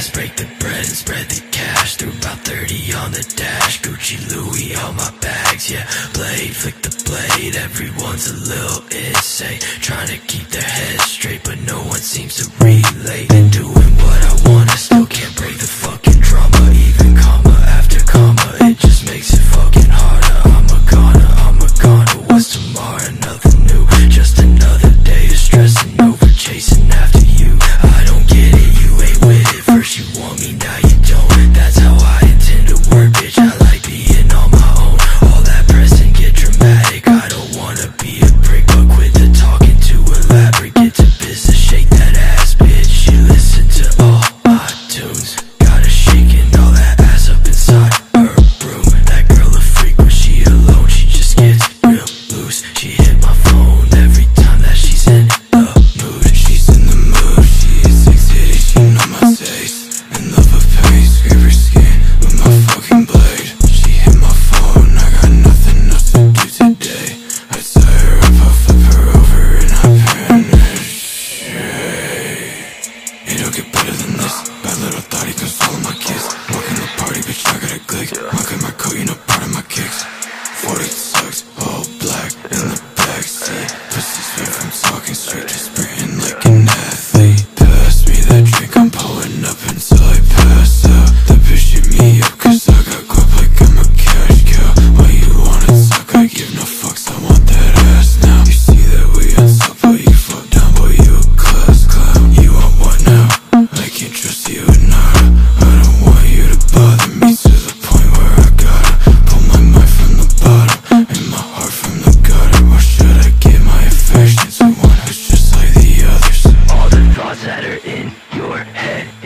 fast, break the bread and spread the cash. Threw about 30 on the dash, Gucci, Louis, all my bags, yeah. Blade, flick the blade, everyone's a little insane. Trying to keep their heads straight, but no one seems to relate. Been doing what I sucks.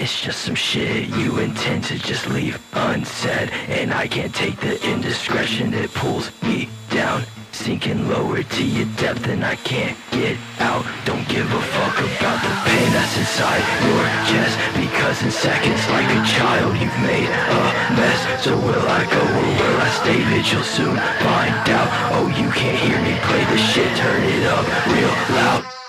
It's just some shit you intend to just leave unsaid. And I can't take the indiscretion that pulls me down. Sinking lower to your depth and I can't get out. Don't give a fuck about the pain that's inside your chest. Because in seconds like a child you've made a mess. So will I go or will I stay? Vigil soon? Find out, oh you can't hear me play the shit. Turn it up real loud.